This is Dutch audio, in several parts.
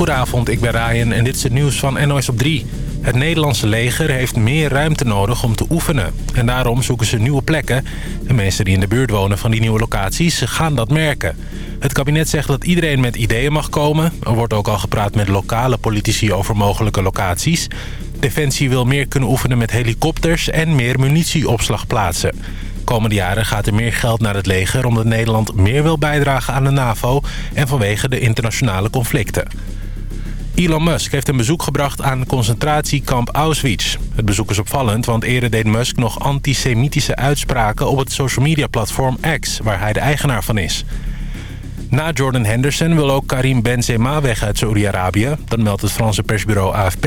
Goedenavond, ik ben Ryan en dit is het nieuws van NOS op 3. Het Nederlandse leger heeft meer ruimte nodig om te oefenen. En daarom zoeken ze nieuwe plekken. De mensen die in de buurt wonen van die nieuwe locaties gaan dat merken. Het kabinet zegt dat iedereen met ideeën mag komen. Er wordt ook al gepraat met lokale politici over mogelijke locaties. Defensie wil meer kunnen oefenen met helikopters en meer munitieopslagplaatsen. Komende jaren gaat er meer geld naar het leger... omdat Nederland meer wil bijdragen aan de NAVO... en vanwege de internationale conflicten. Elon Musk heeft een bezoek gebracht aan concentratiekamp Auschwitz. Het bezoek is opvallend, want eerder deed Musk nog antisemitische uitspraken... op het social media platform X, waar hij de eigenaar van is. Na Jordan Henderson wil ook Karim Benzema weg uit Saoedi-Arabië. Dat meldt het Franse persbureau AFP.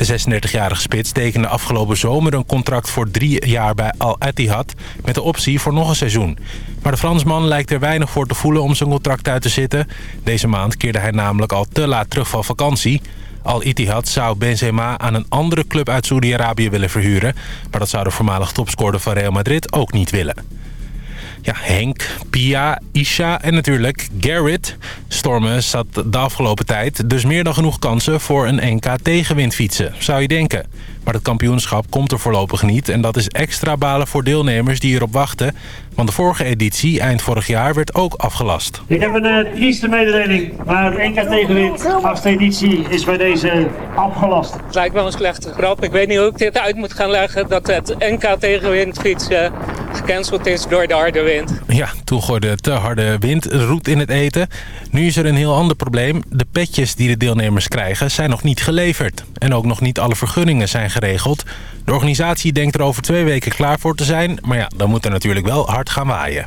De 36-jarige spits tekende afgelopen zomer een contract voor drie jaar bij Al Ittihad... met de optie voor nog een seizoen. Maar de Fransman lijkt er weinig voor te voelen om zijn contract uit te zitten. Deze maand keerde hij namelijk al te laat terug van vakantie. Al Ittihad zou Benzema aan een andere club uit Saoedi-Arabië willen verhuren... maar dat zou de voormalig topscorer van Real Madrid ook niet willen. Ja, Henk, Pia, Isha en natuurlijk Garrett. Stormen zat de afgelopen tijd dus meer dan genoeg kansen voor een NK tegenwind fietsen, zou je denken. Maar het kampioenschap komt er voorlopig niet en dat is extra balen voor deelnemers die erop wachten. Want de vorige editie, eind vorig jaar, werd ook afgelast. Ik heb een uh, trieste mededeling, maar het NK tegenwind, achtste editie, is bij deze afgelast. Het lijkt wel een slechte grap. Ik weet niet hoe ik dit uit moet gaan leggen dat het NK tegenwind fietsen gecanceld is door de harde wind. Ja, toen gooide te harde wind roet in het eten. Nu is er een heel ander probleem. De petjes die de deelnemers krijgen zijn nog niet geleverd. En ook nog niet alle vergunningen zijn geregeld. De organisatie denkt er over twee weken klaar voor te zijn. Maar ja, dan moet er natuurlijk wel hard gaan waaien.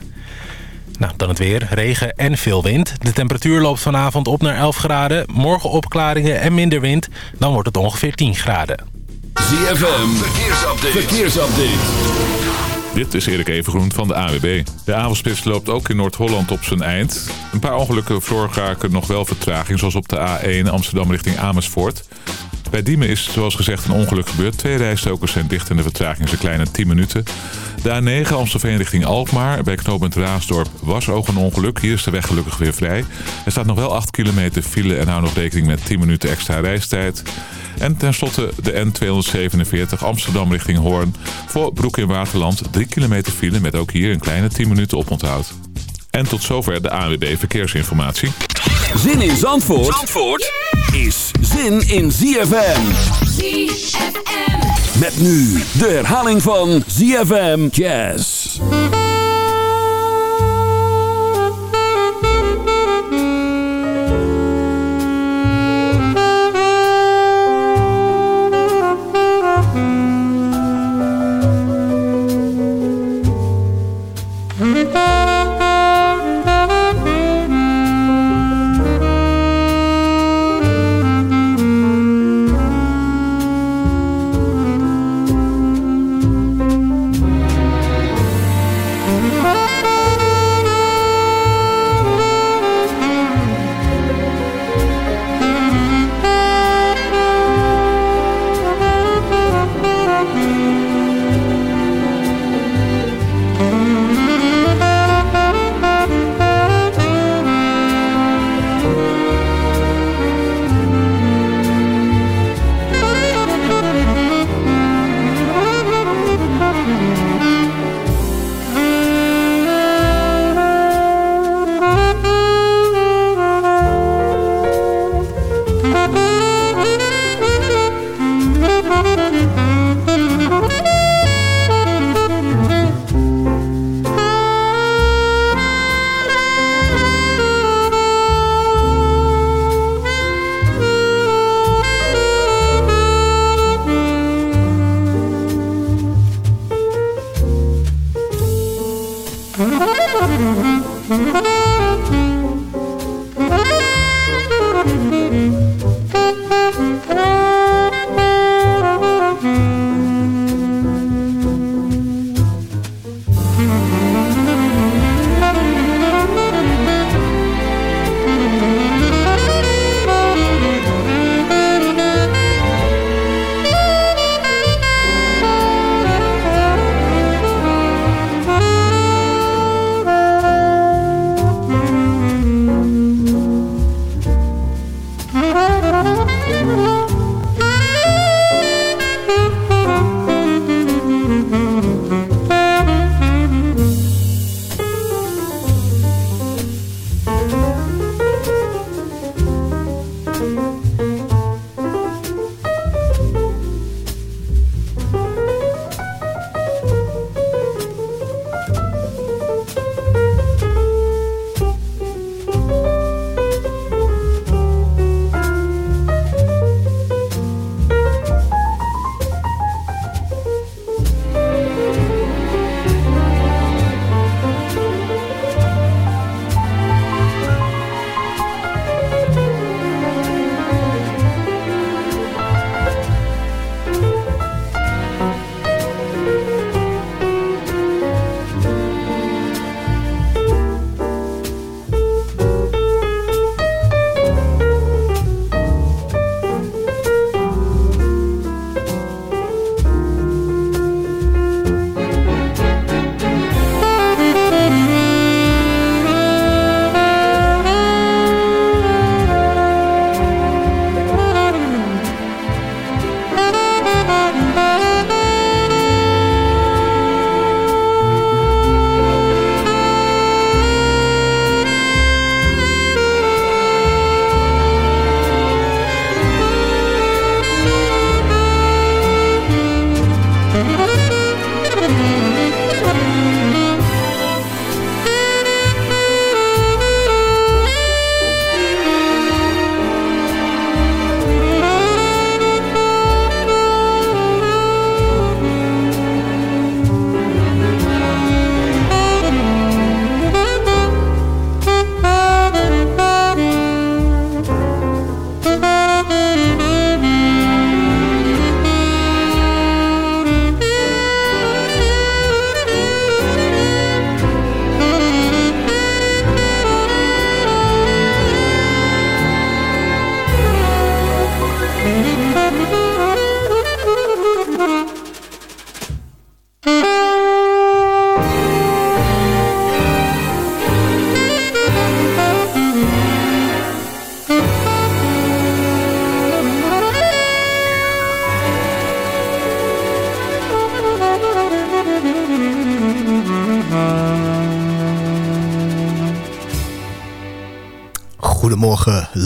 Nou, dan het weer. Regen en veel wind. De temperatuur loopt vanavond op naar 11 graden. Morgen opklaringen en minder wind. Dan wordt het ongeveer 10 graden. ZFM, verkeersupdate. verkeersupdate. Dit is Erik Evengroen van de AWB. De avondspits loopt ook in Noord-Holland op zijn eind. Een paar ongelukken veroorzaken nog wel vertraging, zoals op de A1 Amsterdam richting Amersfoort. Bij Diemen is zoals gezegd een ongeluk gebeurd. Twee rijstokers zijn dicht en de vertraging is een kleine 10 minuten. De A9 Amstelveen richting Alkmaar. Bij knooppunt Raasdorp was ook een ongeluk. Hier is de weg gelukkig weer vrij. Er staat nog wel 8 kilometer file en hou nog rekening met 10 minuten extra reistijd. En tenslotte de N247 Amsterdam richting Hoorn. Voor Broek in Waterland 3 kilometer file met ook hier een kleine 10 minuten oponthoud. En tot zover de ANWB Verkeersinformatie. Zin in Zandvoort, Zandvoort is zin in ZFM. ZFM. Met nu de herhaling van ZFM Jazz.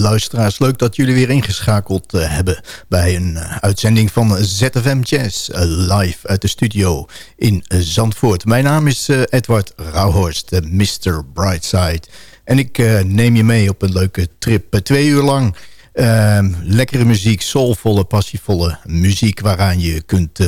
Luisteraars. Leuk dat jullie weer ingeschakeld uh, hebben bij een uh, uitzending van ZFM Jazz. Uh, live uit de studio in Zandvoort. Mijn naam is Edward Rauhorst, Mr. Brightside. En ik neem je mee op een leuke trip. twee uur lang ehm, lekkere muziek, soulvolle, passievolle muziek... waaraan je kunt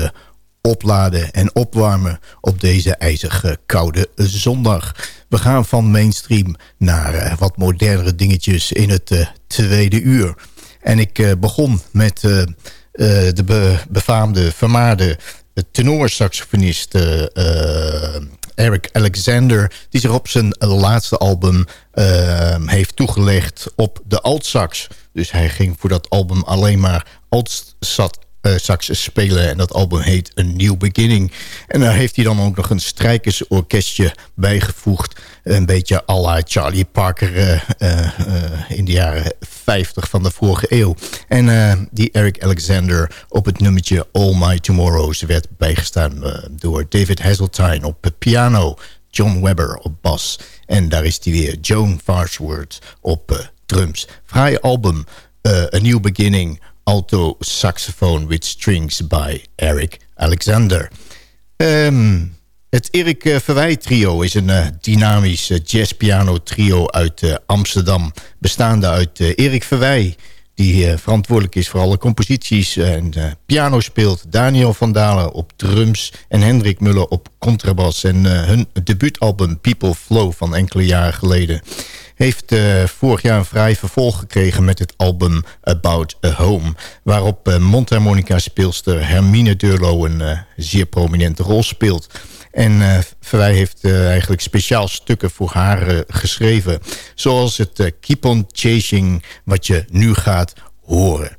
opladen en opwarmen op deze ijzige koude zondag. We gaan van mainstream naar uh, wat modernere dingetjes in het uh, tweede uur. En ik uh, begon met de be befaamde, vermaarde tenorsaxofonist Eric Alexander... die zich op zijn laatste album heeft toegelegd op de altsax. Dus hij ging voor dat album alleen maar alt-sat uh, spelen. En dat album heet A New Beginning. En daar heeft hij dan ook nog een strijkersorkestje bijgevoegd. Een beetje à la Charlie Parker uh, uh, in de jaren 50 van de vorige eeuw. En die Eric Alexander op het nummertje All My Tomorrows... werd bijgestaan door David Hazeltine op piano... John Webber op bas. En daar is hij weer, Joan Farnsworth op drums. Fraai album, A New Beginning alto saxophone with strings by Eric Alexander. Um, het Erik uh, Verwij trio is een uh, dynamisch uh, jazzpiano trio uit Amsterdam. Bestaande uit Erik Verwij, die verantwoordelijk is voor alle composities en piano speelt. Daniel van Dalen op drums en Hendrik Muller op contrabas. En hun debuutalbum People Flow van enkele jaren geleden heeft uh, vorig jaar een vrij vervolg gekregen met het album About a Home. Waarop uh, mondharmonica-speelster Hermine Durlo een uh, zeer prominente rol speelt. En uh, Verwij heeft eigenlijk speciaal stukken voor haar geschreven. Zoals het Keep on Chasing, wat je nu gaat horen.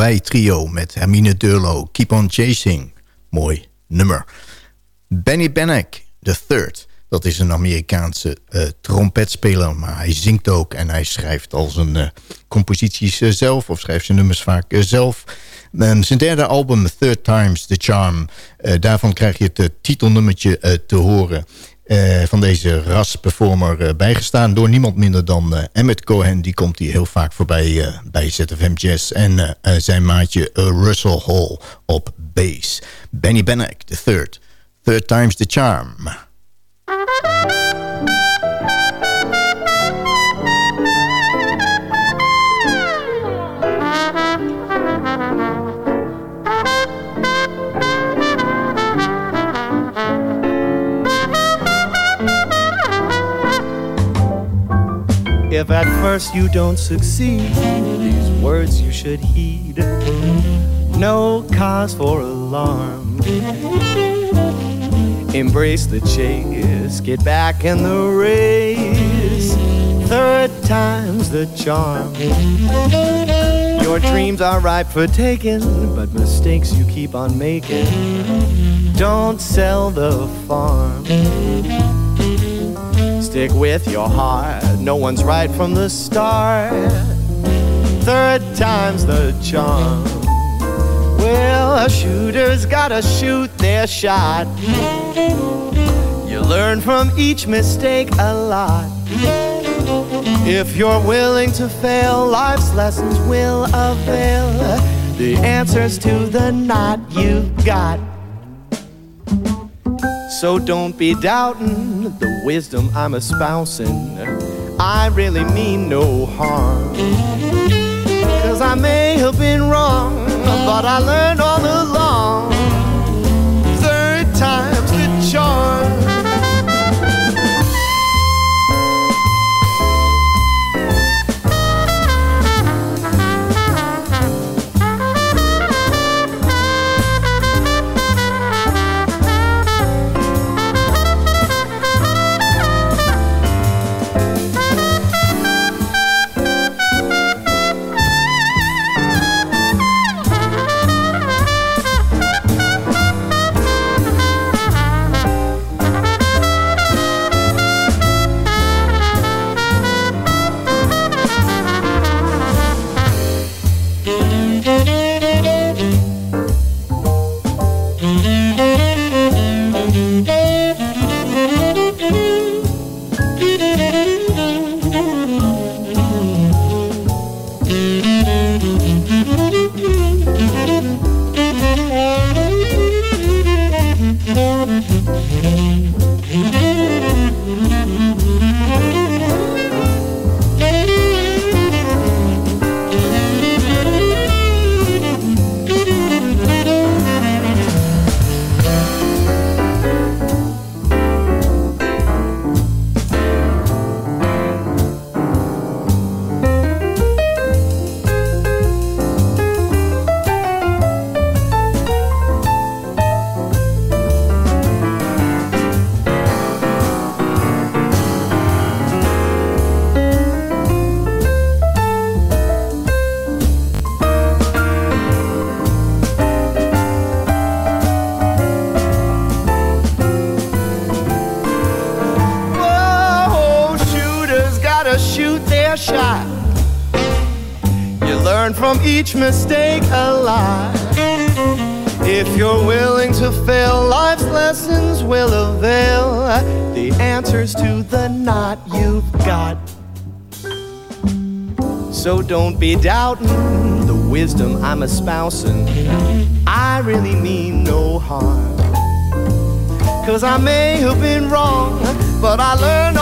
Verwij trio met Hermine Durlo. Keep on Chasing. Mooi nummer. Benny Bennick, the third. Dat is een Amerikaanse uh, trompetspeler, maar hij zingt ook en hij schrijft al zijn uh, composities uh, zelf, of schrijft zijn nummers vaak zelf. Um, zijn derde album, Third Times the Charm, daarvan krijg je het titelnummertje te horen. Van deze ras-performer bijgestaan door niemand minder dan Emmett Cohen. Die komt hier heel vaak voorbij bij ZFM Jazz. En zijn maatje Russell Hall op bass. Benny the third. Third time's the charm. If at first you don't succeed, these words you should heed. No cause for alarm. Embrace the chase, get back in the race. Third time's the charm. Your dreams are ripe for taking, but mistakes you keep on making. Don't sell the farm. Stick with your heart, no one's right from the start. Third time's the charm. Well, a shooter's gotta shoot their shot. You learn from each mistake a lot. If you're willing to fail, life's lessons will avail. The answers to the knot you've got. So don't be doubting the wisdom I'm espousing. I really mean no harm. Cause I may have been wrong but I learned all along. Mistake a lot. If you're willing to fail, life's lessons will avail the answers to the knot you've got. So don't be doubting the wisdom I'm espousing. I really mean no harm. Cause I may have been wrong, but I learned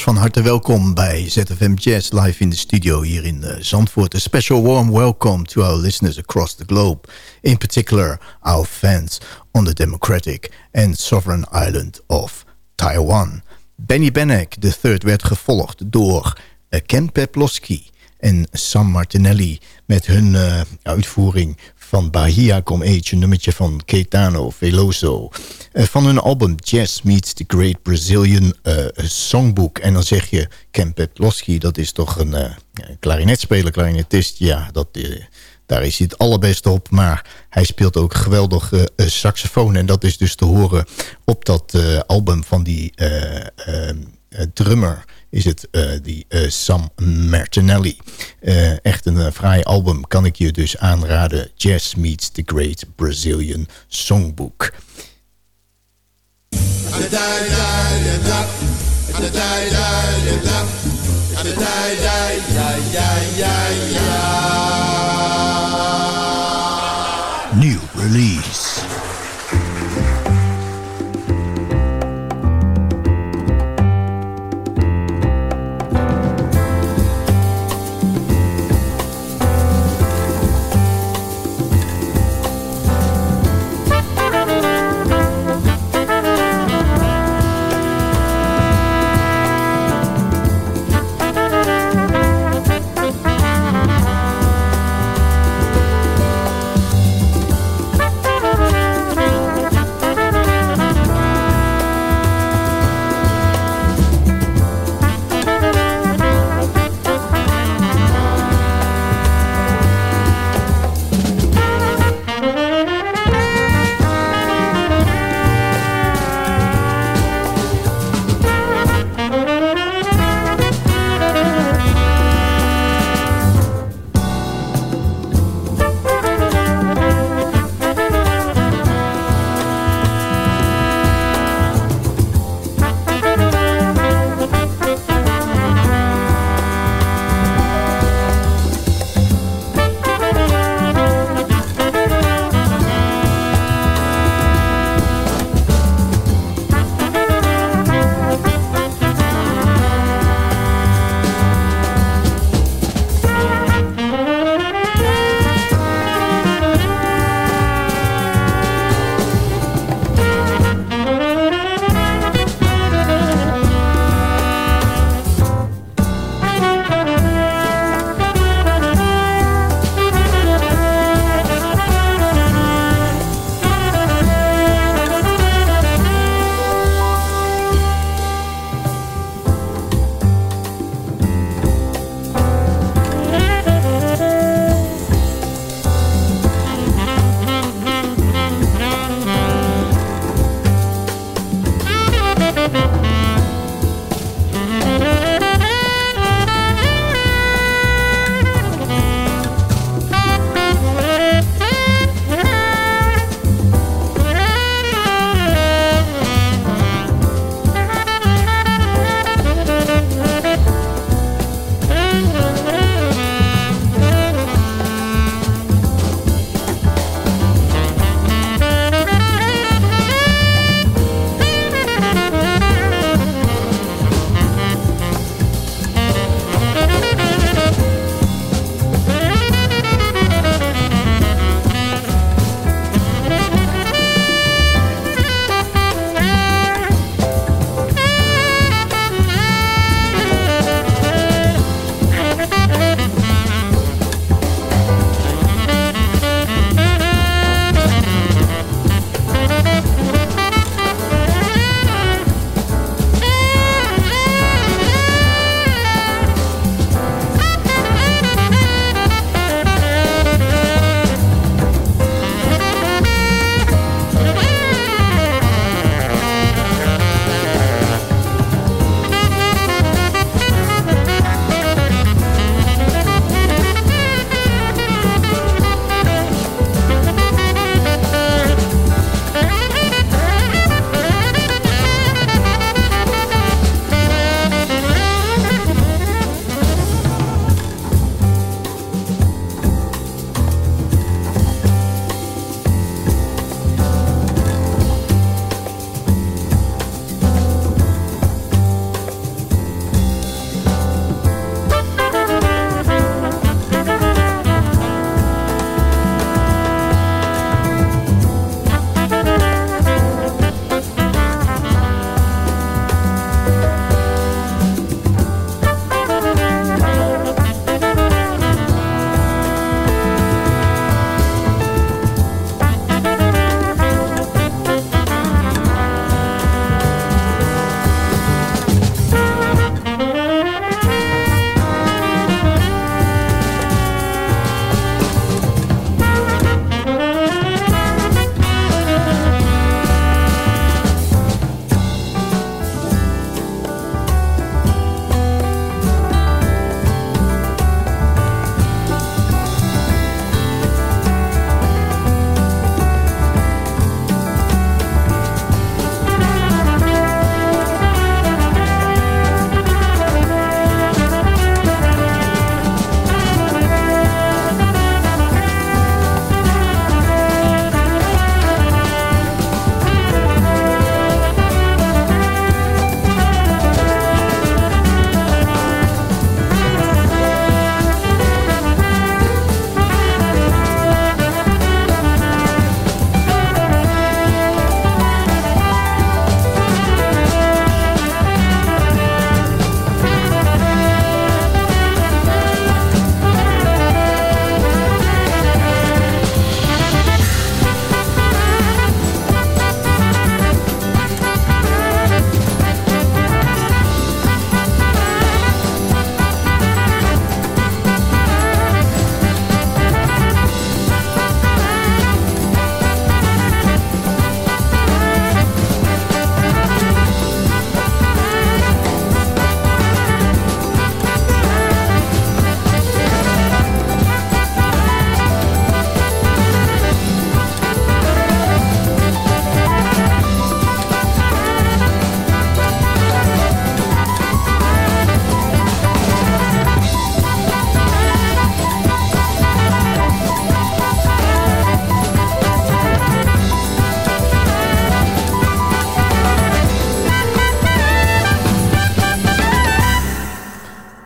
Van harte welkom bij ZFM Jazz live in de studio hier in uh, Zandvoort. A special warm welcome to our listeners across the globe. In particular our fans on the democratic and sovereign island of Taiwan. Benny Benek III werd gevolgd door uh, Ken Peplowski en Sam Martinelli... met hun uh, uitvoering van Bahia Come Age, een nummertje van Caetano Veloso. Uh, van hun album Jazz Meets the Great Brazilian uh, Songbook. En dan zeg je, Ken Peplowski, dat is toch een uh, klarinetspeler, klarinetist. Ja, dat, daar is hij het allerbeste op. Maar hij speelt ook geweldig saxofoon. En dat is dus te horen op dat album van die drummer is het uh, die uh, Sam Martinelli. Uh, echt een fraai album kan ik je dus aanraden. Jazz Meets the Great Brazilian Songbook. New release.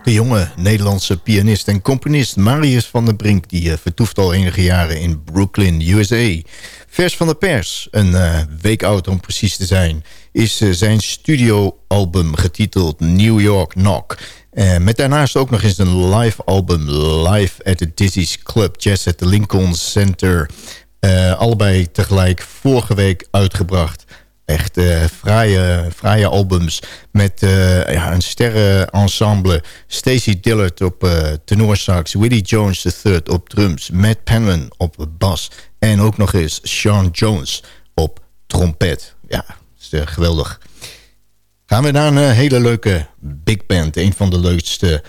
De jonge Nederlandse pianist en componist Marius van der Brink... die uh, vertoeft al enige jaren in Brooklyn, USA. Vers van de pers, een uh, week oud om precies te zijn... is uh, zijn studioalbum getiteld New York Knock... met daarnaast ook nog eens een live album... Live at the Dizzy's Club Jazz at the Lincoln Center... allebei tegelijk vorige week uitgebracht... Echt uh, fraaie, fraaie albums met uh, ja, een sterrenensemble. Stacey Dillard op uh, tenorsax, Willie Jones III op drums... Matt Penman op bas en ook nog eens Sean Jones op trompet. Ja, is geweldig. Gaan we naar een hele leuke big band. Een van de leukste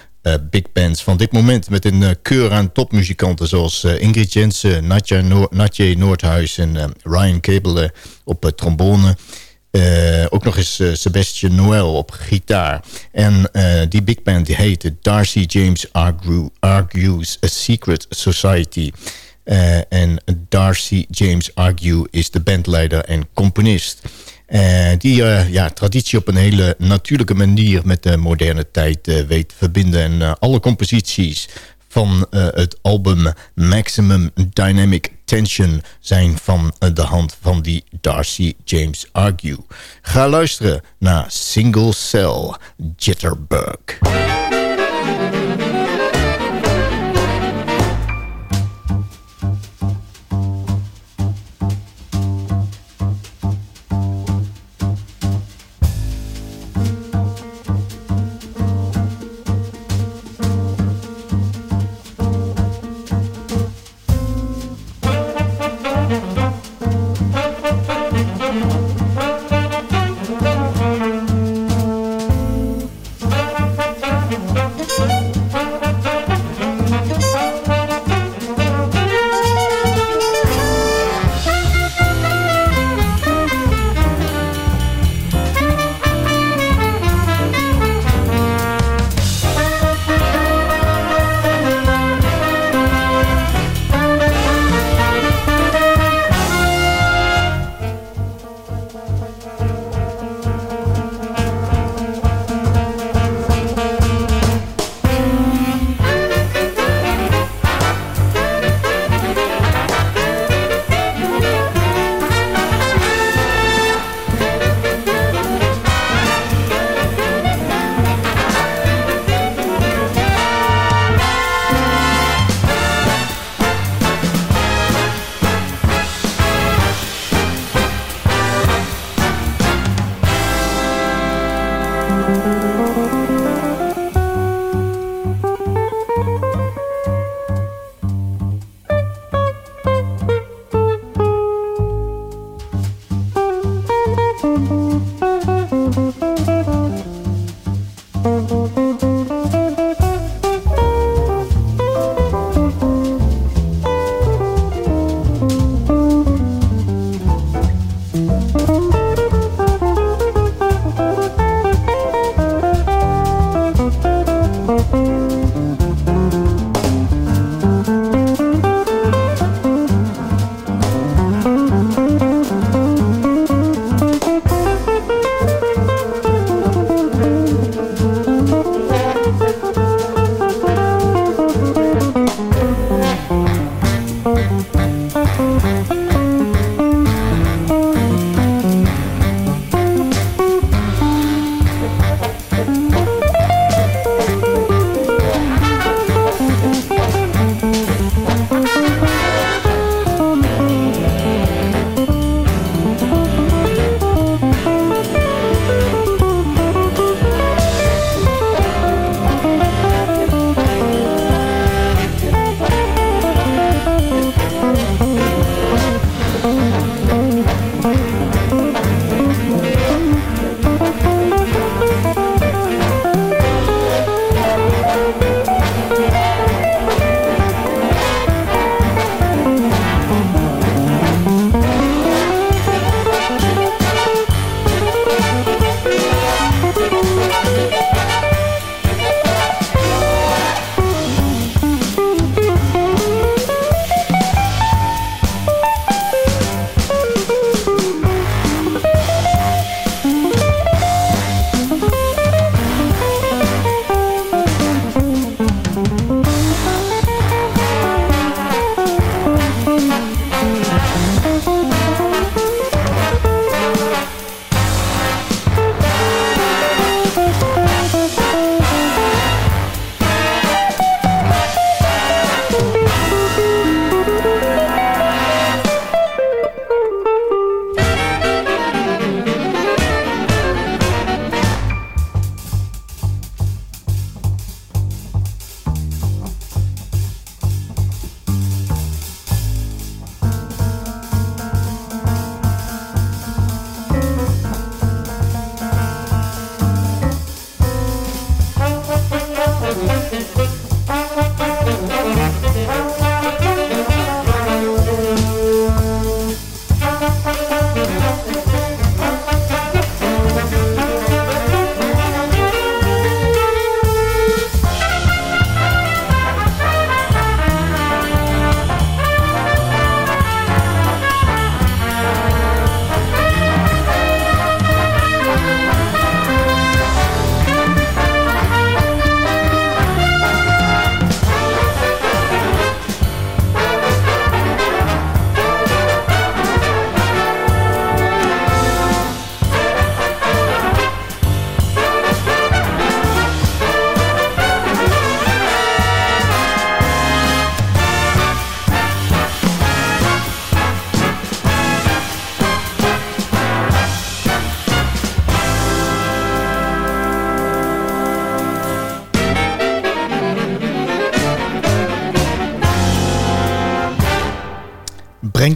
big bands van dit moment. Met een uh, keur aan topmuzikanten zoals uh, Ingrid Jensen, Noor Natje Noordhuis en Ryan Cable op trombone. ook nog eens Sebastian Noel op gitaar. En die big band die heet Darcy James Argue, Argues A Secret Society. en Darcy James Argue is de bandleider en componist. Uh, die uh, ja, traditie op een hele natuurlijke manier met de moderne tijd uh, weet verbinden. En alle composities van het album Maximum Dynamic Tension zijn van de hand van die Darcy James Argue. Ga luisteren naar Single Cell Jitterbug.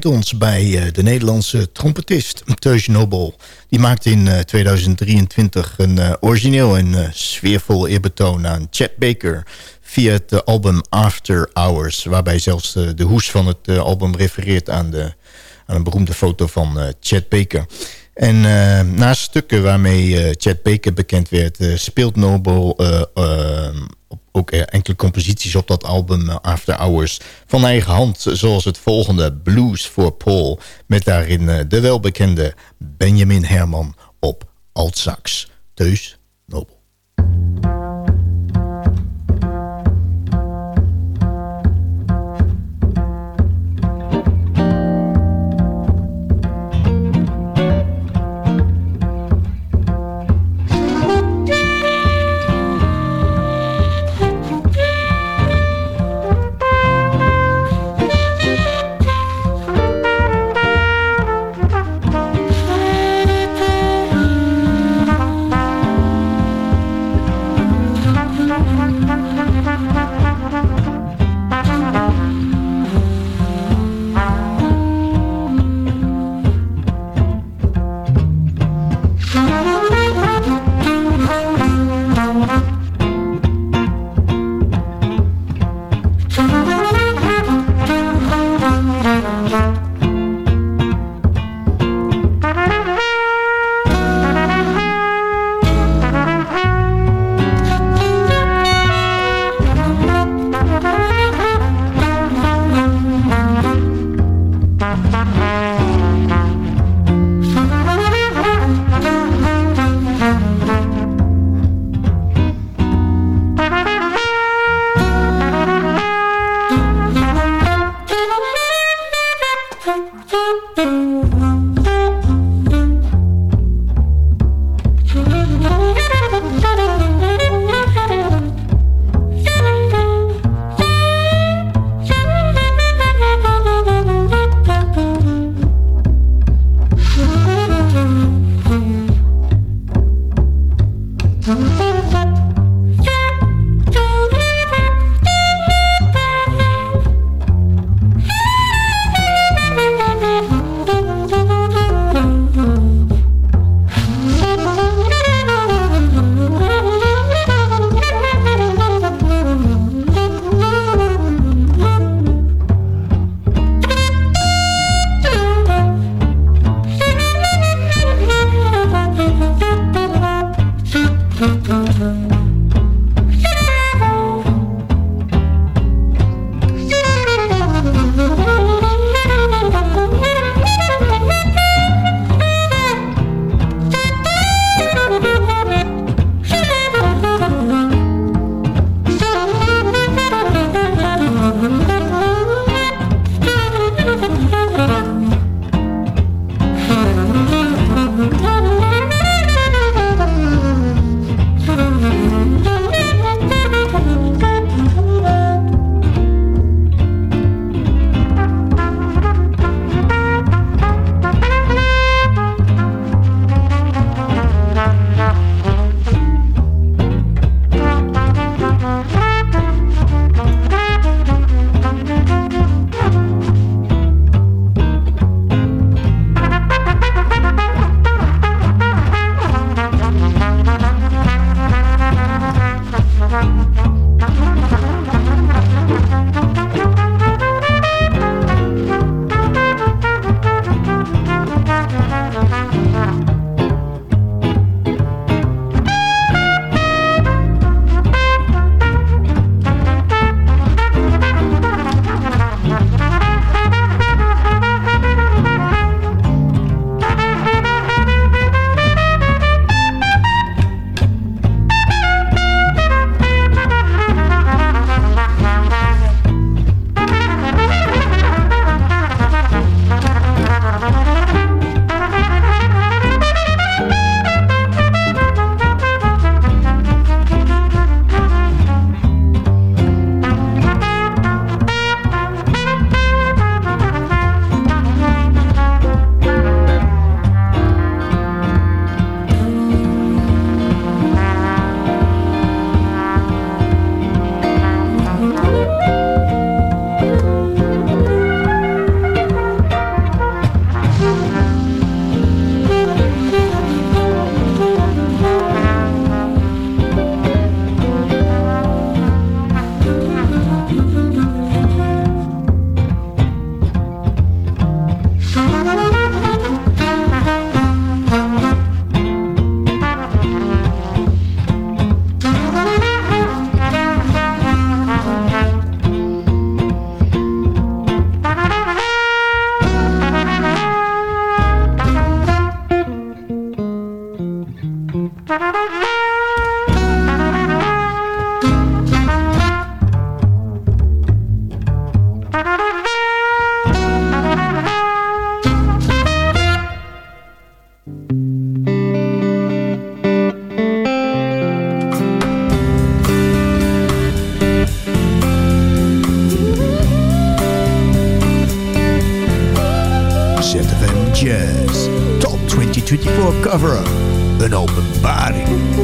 Ons bij eh, de Nederlandse trompetist Teus Nobel. Die maakte in 2023 een origineel en sfeervol eerbetoon aan Chet Baker... via het album After Hours... waarbij zelfs de hoes van het album refereert aan, de, aan een beroemde foto van Chet Baker... En naast stukken waarmee Chet Baker bekend werd... speelt Nobel ook enkele composities op dat album eh, After Hours van eigen hand. Zoals het volgende Blues for Paul. Met daarin eh, de welbekende Benjamin Herman op altsax. Teus Nobel. Mm-hmm. Baby.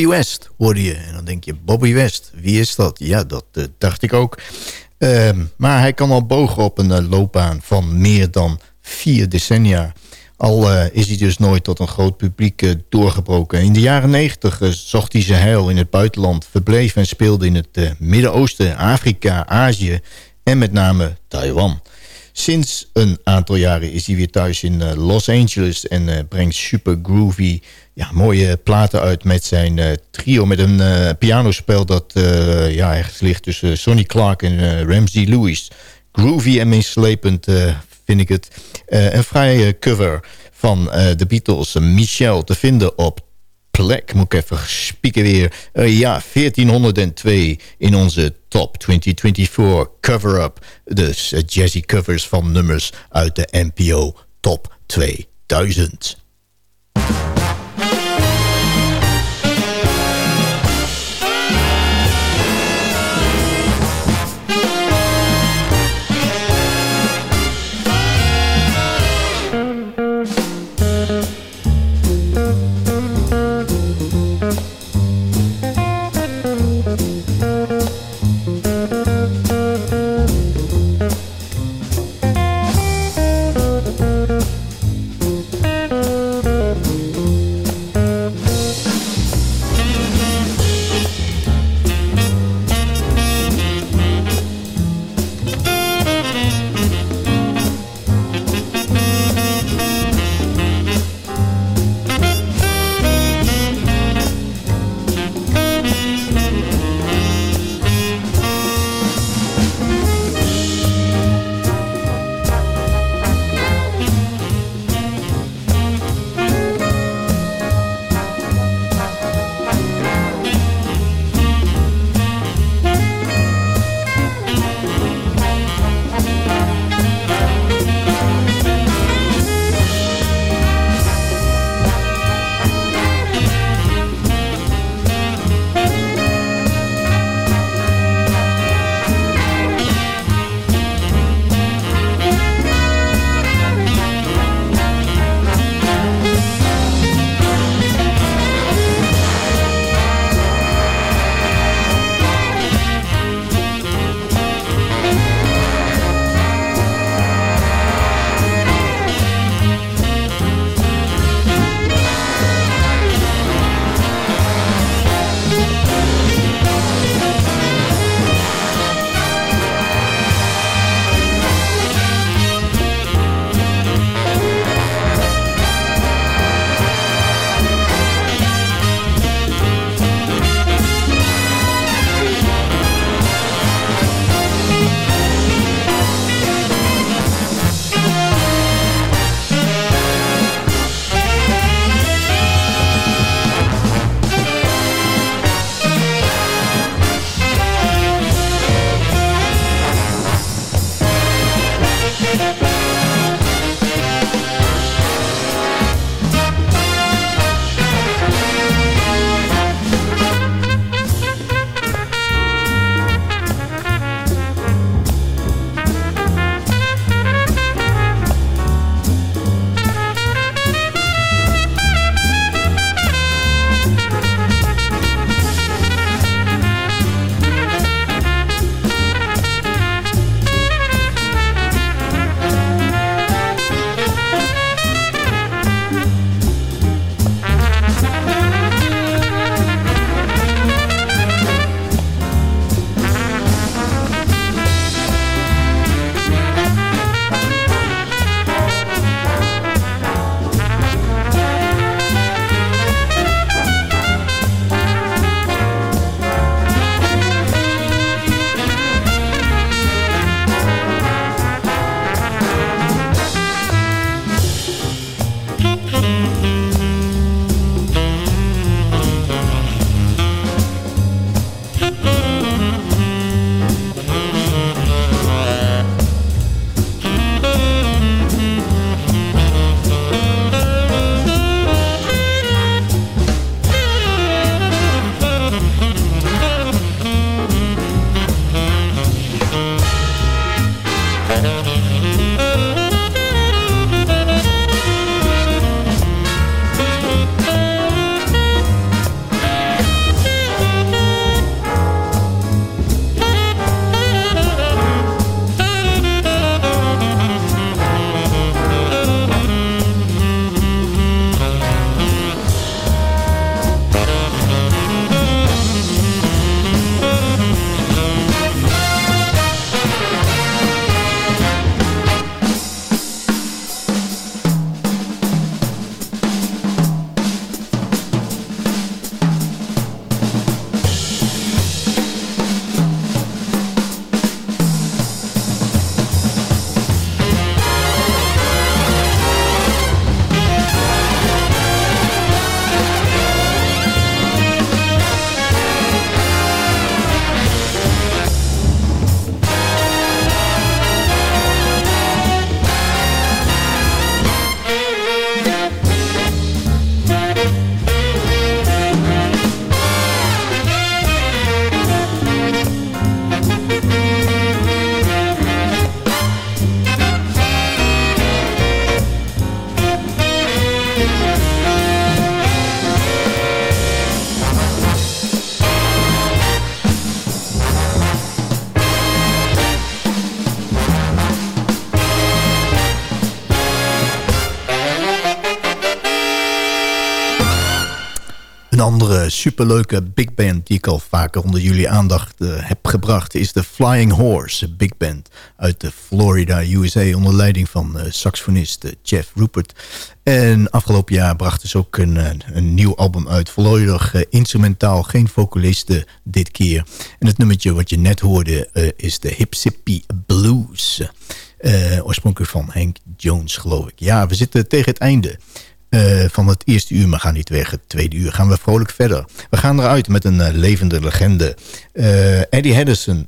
Bobby West hoorde je. En dan denk je, Bobby West, wie is dat? Ja, dat uh, dacht ik ook. Uh, maar hij kan al bogen op een uh, loopbaan van meer dan vier decennia. Al uh, is hij dus nooit tot een groot publiek doorgebroken. In de jaren negentig zocht hij zijn heil in het buitenland... verbleef en speelde in het Midden-Oosten, Afrika, Azië... en met name Taiwan. Sinds een aantal jaren is hij weer thuis in Los Angeles... en brengt super groovy ja, mooie platen uit met zijn uh, trio. Met een uh, pianospel dat uh, ja, ergens ligt tussen Sonny Clark en Ramsey Lewis. Groovy en meeslepend vind ik het. een vrije cover van de Beatles, Michelle, te vinden op plek. Moet ik even spieken weer. ja, 1402 in onze top 2024 cover-up. Dus jazzy covers van nummers uit de NPO Top 2000. Superleuke big band die ik al vaker onder jullie aandacht uh, heb gebracht... is de Flying Horse Big Band uit de Florida, USA... onder leiding van uh, saxofonist uh, Jeff Rupert. En afgelopen jaar brachten ze ook een, een nieuw album uit. volledig instrumentaal, geen vocalisten dit keer. En het nummertje wat je net hoorde is de Hipsippy Blues... oorspronkelijk van Hank Jones, geloof ik. Ja, we zitten tegen het einde. Uh, van het eerste uur, maar gaan niet weg. Het tweede uur gaan we vrolijk verder. We gaan eruit met een uh, levende legende. Uh, Eddie Henderson,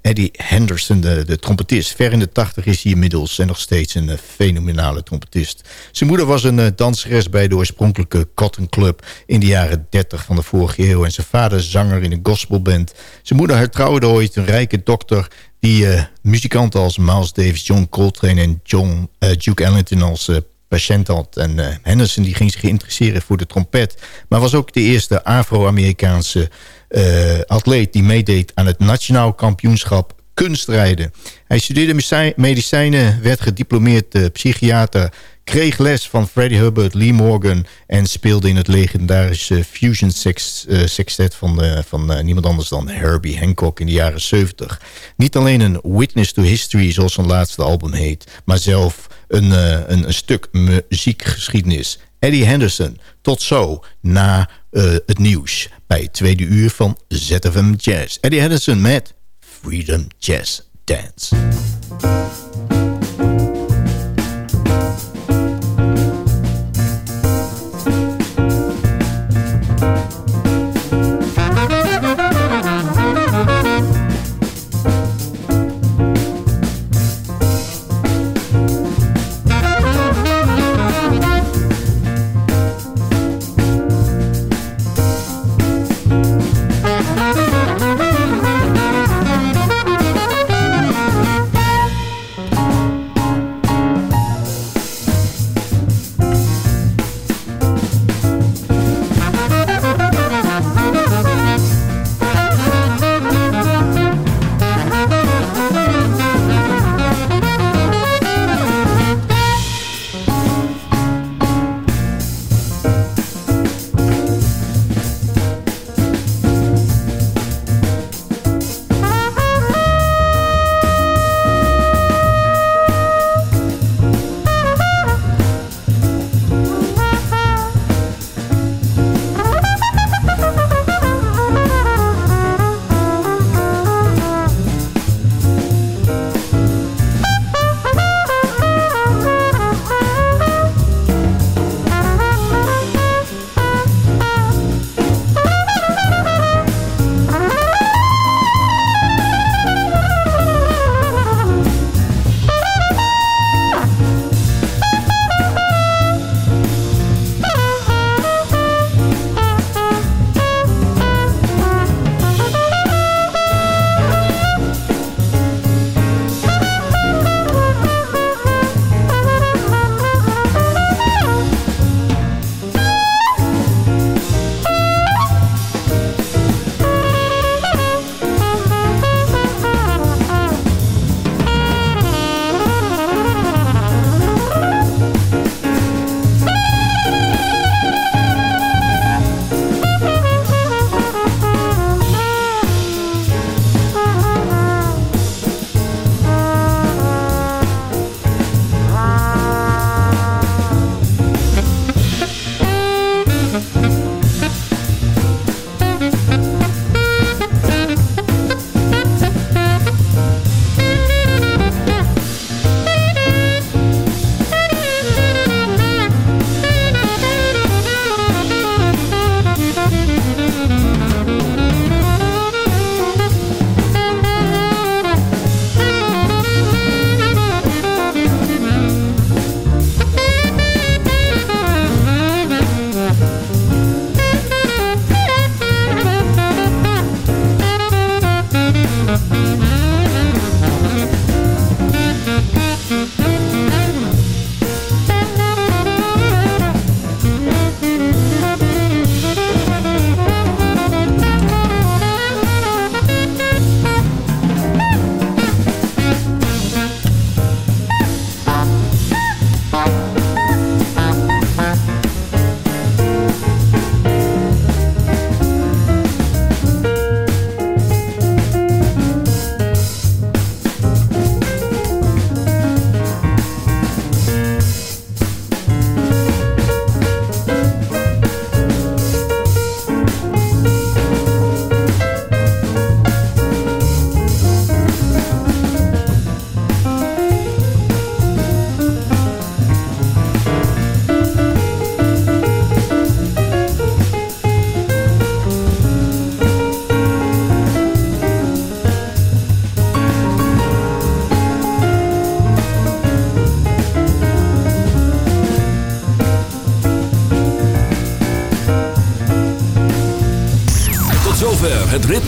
Eddie Henderson, de, de, trompetist. Ver in de tachtig is hij inmiddels en nog steeds een fenomenale trompetist. Zijn moeder was een danseres bij de oorspronkelijke Cotton Club... in de jaren 30 van de vorige eeuw. En zijn vader zanger in een gospelband. Zijn moeder hertrouwde ooit een rijke dokter die muzikanten als Miles Davis, John Coltrane en John, Duke Ellington als patiënt had. En uh, Henderson die ging zich interesseren voor de trompet. Maar was ook de eerste Afro-Amerikaanse uh, atleet... die meedeed aan het nationaal kampioenschap kunstrijden. Hij studeerde medicijnen, werd gediplomeerd uh, psychiater... kreeg les van Freddie Hubbard, Lee Morgan... en speelde in het legendarische Fusion sex, Sextet van, van niemand anders dan Herbie Hancock in de jaren 70. Niet alleen een witness to history, zoals zijn laatste album heet... maar zelf een, uh, een, een, stuk muziekgeschiedenis. Eddie Henderson, tot zo na uh, het nieuws bij het tweede uur van ZFM Jazz. Eddie Henderson met Freedom Jazz Dance.